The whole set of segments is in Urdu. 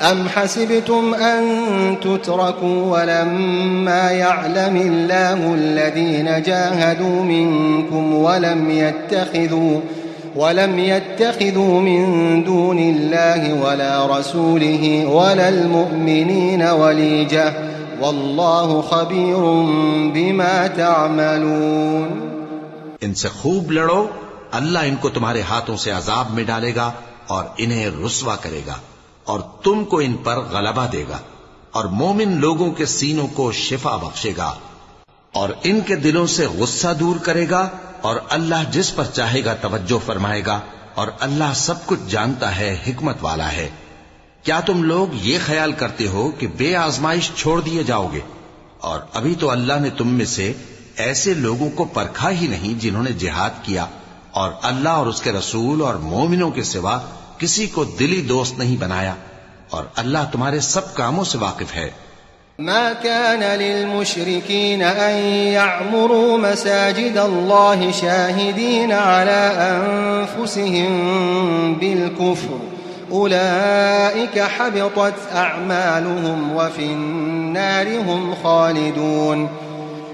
أم حسبتم أن تتركوا ولما يعلم الله الذين جاهدوا منكم ولم يتخذوا ولم يتخذوا من دون الله ولا رسوله ولا المؤمنين وليجة والله خبير بما تعملون ان سے خوب لڑو، اللہ ان کو تمہارے ہاتھوں سے عذاب میں ڈالے گا اور انہیں رسوا کرے گا۔ اور تم کو ان پر غلبہ دے گا اور مومن لوگوں کے سینوں کو شفا بخشے گا اور ان کے دلوں سے غصہ دور کرے گا اور اللہ جس پر چاہے گا توجہ فرمائے گا اور اللہ سب کچھ جانتا ہے، حکمت والا ہے۔ کیا تم لوگ یہ خیال کرتے ہو کہ بے آزمائش چھوڑ دیے جاؤ گے؟ اور ابھی تو اللہ نے تم میں سے ایسے لوگوں کو پرکھا ہی نہیں جنہوں نے جہاد کیا اور اللہ اور اس کے رسول اور مومنوں کے سوا کسی کو دلی دوست نہیں بنایا اور اللہ تمہارے سب کاموں سے واقف ہے۔ ما كان للمشركين أن يعمروا مساجد الله شاهدين على أنفسهم بالكفر. أولئك حبطت أعمالهم وفي النار هم خالدون.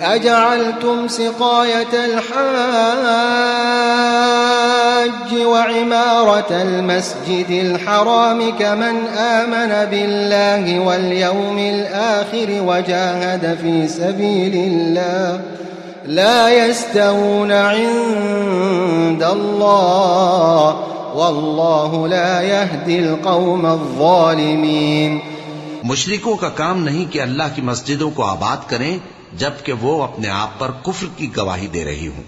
أجعلتم سقاية الحاج وعمارة المسجد الحرام كمن آمن بالله واليوم الآخر وجاهد في سبيل الله لا يستوون عند الله والله لا يهدي القوم الظالمين مشرکوں کا کام نہیں کہ اللہ کی مسجدوں کو آباد کریں جبکہ وہ اپنے آپ پر کفر کی گواہی دے رہی ہوں۔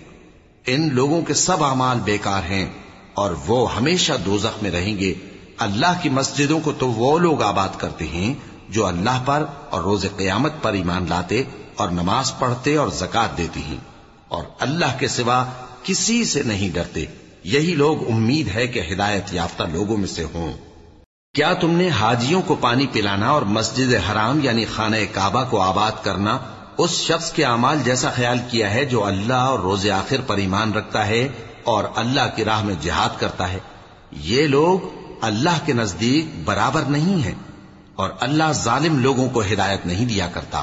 ان لوگوں کے سب اعمال بیکار ہیں اور وہ ہمیشہ دوزخ میں رہیں گے۔ اللہ کی مسجدوں کو تو وہ لوگ آباد کرتے ہیں جو اللہ پر اور روز قیامت پر ایمان لاتے اور نماز پڑھتے اور زکات دیتی ہیں۔ اور اللہ کے سوا کسی سے نہیں ڈرتے۔ یہی لوگ امید ہے کہ ہدایت یافتہ لوگوں میں سے ہوں۔ کیا تم نے حاجیوں کو پانی پلانا اور مسجد حرام یعنی خانہ کعبہ کو آباد کرنا اس شخص کے اعمال جیسا خیال کیا ہے جو اللہ اور روز آخر پر ایمان رکھتا ہے اور اللہ کی راہ میں جہاد کرتا ہے۔ یہ لوگ اللہ کے نزدیک برابر نہیں ہیں اور اللہ ظالم لوگوں کو ہدایت نہیں دیا کرتا۔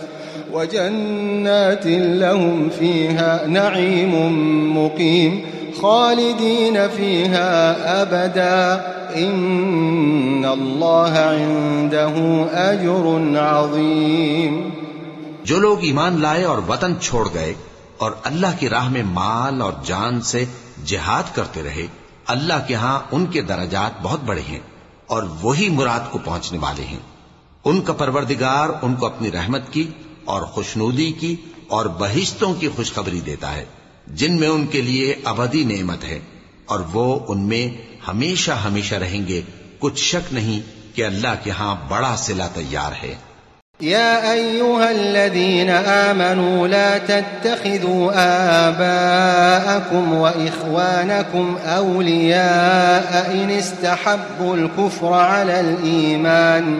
لهم فيها نعيم مقيم خالدين فيها أبدا إن الله عنده أجر عظيم جو لوگ ایمان لائے اور وطن چھوڑ گئے اور اللہ کی راہ میں مال اور جان سے جہاد کرتے رہے، اللہ کے ہاں ان کے درجات بہت بڑے ہیں اور وہی مراد کو پہنچنے والے ہیں۔ ان کا پروردگار ان کو اپنی رحمت کی اور خوشنودی کی اور بہشتوں کی خوشخبری دیتا ہے، جن میں ان کے لیے ابدی نعمت ہے، اور وہ ان میں ہمیشہ ہمیشہ رہیں گے۔ کچھ شک نہیں کہ اللہ کے ہاں بڑا سلا تیار ہے۔ يا أيها الذين آمنوا لا تتخذوا آباءكم وإخوانكم أولياء إن استحبوا الكفر على الإيمان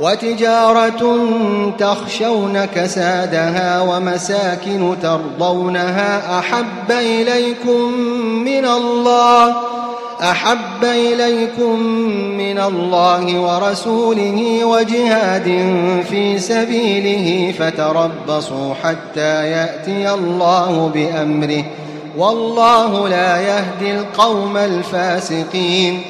وتجارة تخشون كسادها ومساكن ترضونها أحب إليكم من الله، أحب إليكم من الله ورسوله وجهاد في سبيله فتربصوا حتى يأتي الله بأمره. والله لا يهدي القوم الفاسقين.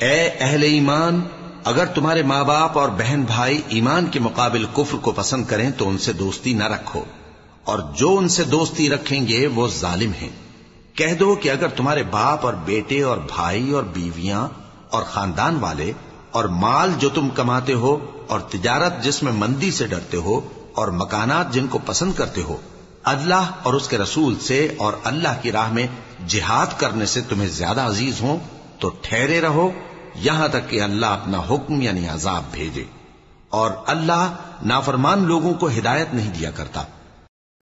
اے اہل ایمان اگر تمہارے ماں باپ اور بہن بھائی ایمان کے مقابل کفر کو پسند کریں تو ان سے دوستی نہ رکھو۔ اور جو ان سے دوستی رکھیں گے وہ ظالم ہیں۔ کہہ دو کہ اگر تمہارے باپ اور بیٹے اور بھائی اور بیویاں اور خاندان والے اور مال جو تم کماتے ہو اور تجارت جس میں مندی سے ڈرتے ہو اور مکانات جن کو پسند کرتے ہو، اللہ اور اس کے رسول سے اور اللہ کی راہ میں جہاد کرنے سے تمہیں زیادہ عزیز ہوں، تو ٹھہرے رہو یہاں تک کہ اللہ اپنا حکم یعنی عذاب بھیجے اور اللہ نافرمان لوگوں کو ہدایت نہیں دیا کرتا۔